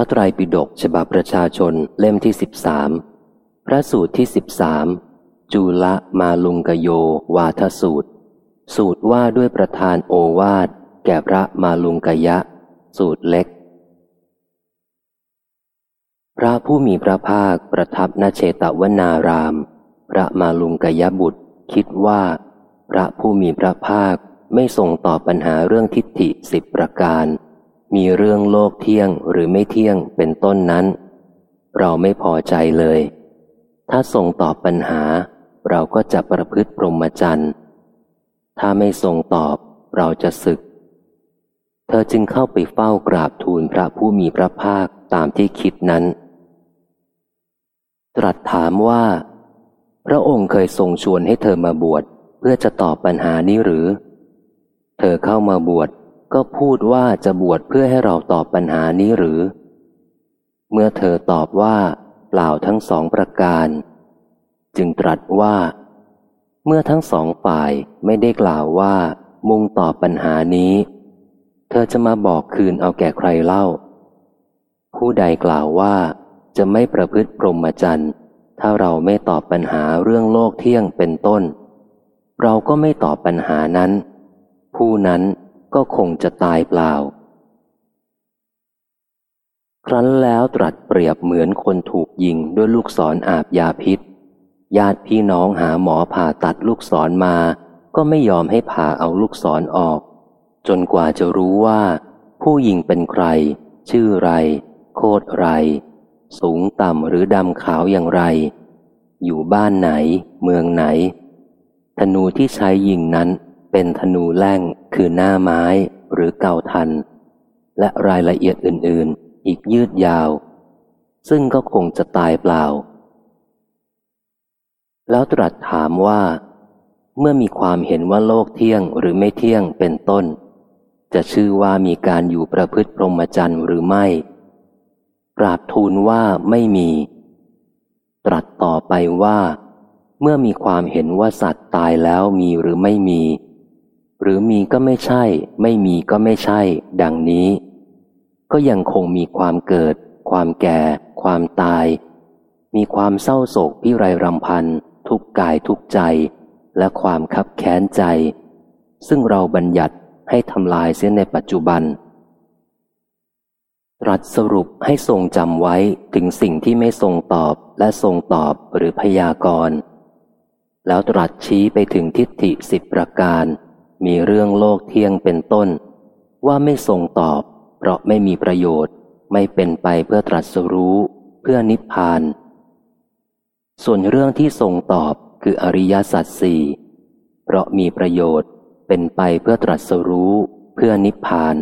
ระไตรปิฎกฉบับประชาชนเล่มที่สิบสามพระสูตรที่สิบสามจุลมาลุงกโยวาทสูตร สูตรว่าด้วยประธานโอวาท แก่พระมาลุงกยะ สูตรเล็ก พระผู้มีพระภาคประทับณเชตวนาราม พระมาลุงกยะบุตร คิดว่า พระผู้มีพระภาคไม่ทรงตอบปัญหาเรื่องทิฏฐิสิบประการ มีเรื่องโลกเที่ยงหรือไม่เที่ยงเป็นต้นนั้น เราไม่พอใจเลย ถ้าทรงตอบปัญหา เราก็จะประพฤติพรหมจรรย์ถ้าไม่ทรงตอบเราจะศึก เธอจึงเข้าไปเฝ้ากราบทูลพระผู้มีพระภาคตามที่คิดนั้น ตรัสถามว่า พระองค์เคยทรงชวนให้เธอมาบวชเพื่อจะตอบปัญหานี้หรือ เธอเข้ามาบวช ก็พูดว่าจะบวชเพื่อให้เราตอบปัญหานี้หรือ เมื่อเธอตอบว่า เปล่าทั้งสองประการ จึงตรัสว่า เมื่อทั้งสองฝ่ายไม่ได้กล่าวว่า มุ่งตอบปัญหานี้ เธอจะมาบอกคืนเอาแก่ใครเล่า ผู้ใดกล่าวว่าจะไม่ประพฤติพรหมจรรย์ถ้าเราไม่ตอบปัญหาเรื่องโลกเที่ยงเป็นต้น เราก็ไม่ตอบปัญหานั้น ผู้นั้น ก็คงจะตายเปล่า ครั้นแล้วตรัสเปรียบเหมือนคนถูกยิงด้วยลูกศรออาบยาพิษ ญาติพี่น้องหาหมอผ่าตัดลูกศรมา ก็ไม่ยอมให้ผ่าเอาลูกศรออก จนกว่าจะรู้ว่า ผู้ยิงเป็นใคร ชื่อไร โคตรไร สูงต่ำหรือดำขาวอย่างไร อยู่บ้านไหน เมืองไหนธนูที่ใช้ยิงนั้น เป็นธนูแล่งคือหน้าไม้หรือเก่าทัน และรายละเอียดอื่นๆ อีกยืดยาว ซึ่งก็คงจะตายเปล่า แล้วตรัสถามว่า เมื่อมีความเห็นว่าโลกเที่ยงหรือไม่เที่ยงเป็นต้น จะชื่อว่ามีการอยู่ประพฤติพรหมจรรย์หรือไม่กราบทูลว่าไม่มี ตรัสต่อไปว่า เมื่อมีความเห็นว่าสัตว์ตายแล้วมีหรือไม่มี หรือมีก็ไม่ใช่ ไม่มีก็ไม่ใช่ ดังนี้ ก็ยังคงมีความเกิด ความแก่ ความตาย มีความเศร้าโศกพิไรรำพัน ทุกกายทุกใจ และความคับแค้นใจ ซึ่งเราบัญญัติให้ทำลายเสียในปัจจุบัน รัสสรุปให้ทรงจำไว้ถึงสิ่งที่ไม่ทรงตอบและทรงตอบหรือพยากรณ์แล้วตรัสชี้ไปถึงทิฏฐิสิบประการ มีเรื่องโลกเที่ยงเป็นต้น ว่าไม่ทรงตอบ เพราะไม่มีประโยชน์ ไม่เป็นไปเพื่อตรัสรู้ เพื่อนิพพาน ส่วนเรื่องที่ทรงตอบคืออริยสัจสี่เพราะมีประโยชน์ เป็นไปเพื่อตรัสรู้ เพื่อนิพพาน